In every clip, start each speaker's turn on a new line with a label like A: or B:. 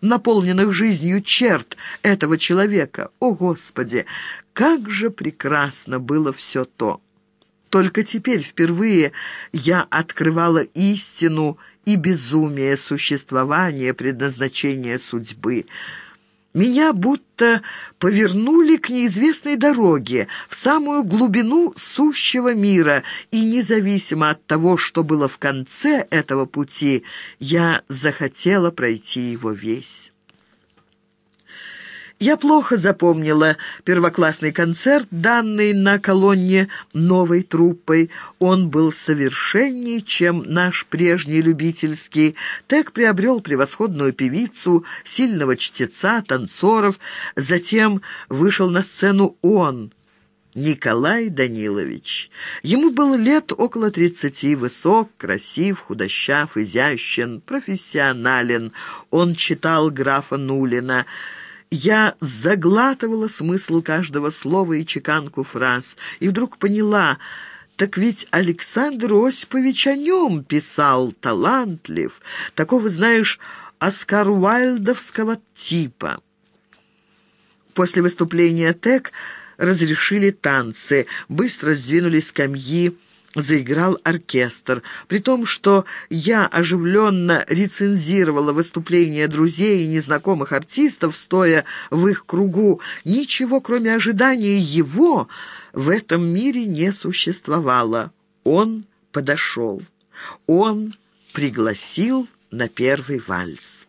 A: наполненных жизнью черт этого человека. О, Господи, как же прекрасно было все то! Только теперь впервые я открывала истину и безумие существования, предназначения судьбы — меня будто повернули к неизвестной дороге, в самую глубину сущего мира, и независимо от того, что было в конце этого пути, я захотела пройти его весь. Я плохо запомнила первоклассный концерт, данный на колонне новой труппой. Он был совершеннее, чем наш прежний любительский. Тек приобрел превосходную певицу, сильного чтеца, танцоров. Затем вышел на сцену он, Николай Данилович. Ему было лет около тридцати, высок, красив, худощав, изящен, профессионален. Он читал графа Нулина. Я заглатывала смысл каждого слова и чеканку фраз, и вдруг поняла, так ведь Александр Осипович о нем писал, талантлив, такого, знаешь, Оскар Уайльдовского типа. После выступления ТЭК разрешили танцы, быстро сдвинулись скамьи, заиграл оркестр. При том, что я оживленно рецензировала выступления друзей и незнакомых артистов, стоя в их кругу, ничего, кроме ожидания его, в этом мире не существовало. Он подошел. Он пригласил на первый вальс.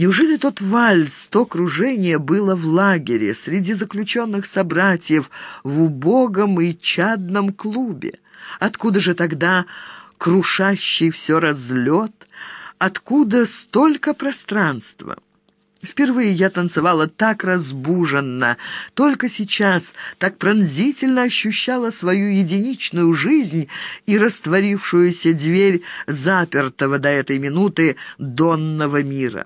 A: Неужели тот вальс, то кружение было в лагере, среди заключенных собратьев, в убогом и чадном клубе? Откуда же тогда крушащий все разлет? Откуда столько пространства? Впервые я танцевала так разбуженно, только сейчас так пронзительно ощущала свою единичную жизнь и растворившуюся дверь запертого до этой минуты донного мира.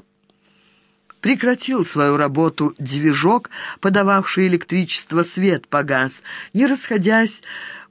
A: Прекратил свою работу движок, подававший электричество, свет погас. Не расходясь,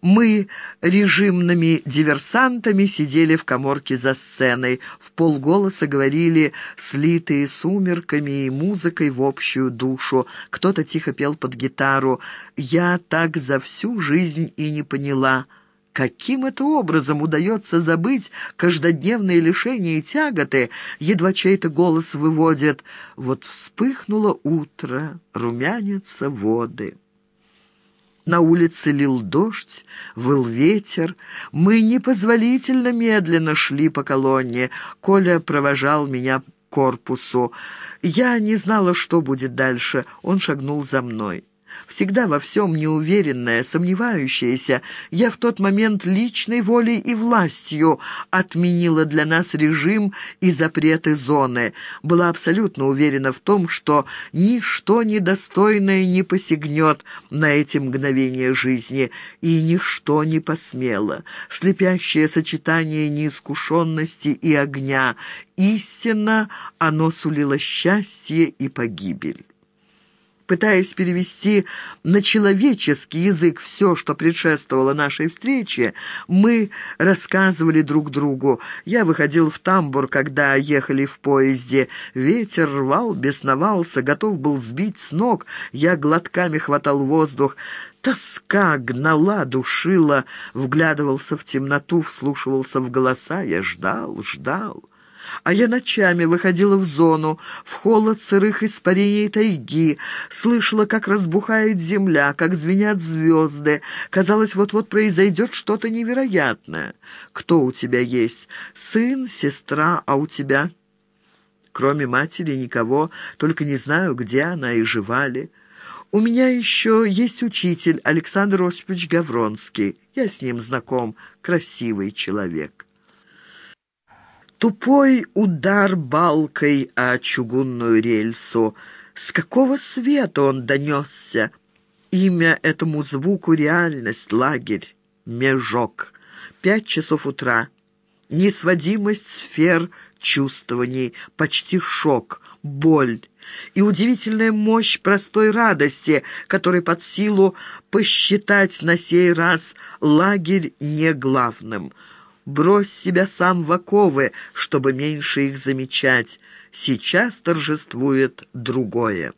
A: мы режимными диверсантами сидели в коморке за сценой. В полголоса говорили, слитые сумерками и музыкой в общую душу. Кто-то тихо пел под гитару. Я так за всю жизнь и не поняла — Каким это образом удается забыть каждодневные лишения и тяготы, едва чей-то голос выводит «Вот вспыхнуло утро, румянятся воды». На улице лил дождь, выл ветер. Мы непозволительно медленно шли по колонне. Коля провожал меня корпусу. Я не знала, что будет дальше. Он шагнул за мной всегда во всем неуверенная, сомневающаяся, я в тот момент личной волей и властью отменила для нас режим и запреты зоны, была абсолютно уверена в том, что ничто недостойное не посягнет на эти мгновения жизни, и ничто не посмело. Слепящее сочетание неискушенности и огня, истинно оно сулило счастье и погибель пытаясь перевести на человеческий язык все, что предшествовало нашей встрече, мы рассказывали друг другу. Я выходил в тамбур, когда ехали в поезде. Ветер рвал, бесновался, готов был сбить с ног. Я глотками хватал воздух. Тоска гнала, душила, вглядывался в темноту, вслушивался в голоса. Я ждал, ждал. А я ночами выходила в зону, в холод сырых испарений тайги, слышала, как разбухает земля, как звенят звезды. Казалось, вот-вот произойдет что-то невероятное. Кто у тебя есть? Сын, сестра, а у тебя? Кроме матери никого, только не знаю, где она и жива ли. У меня еще есть учитель Александр Осипович Гавронский. Я с ним знаком, красивый человек». Тупой удар балкой о чугунную рельсу. С какого света он донесся? Имя этому звуку — реальность, лагерь, межок. Пять часов утра. Несводимость сфер чувствований, почти шок, боль и удивительная мощь простой радости, которой под силу посчитать на сей раз лагерь не главным — Брось себя сам в оковы, чтобы меньше их замечать. сейчас торжествует другое.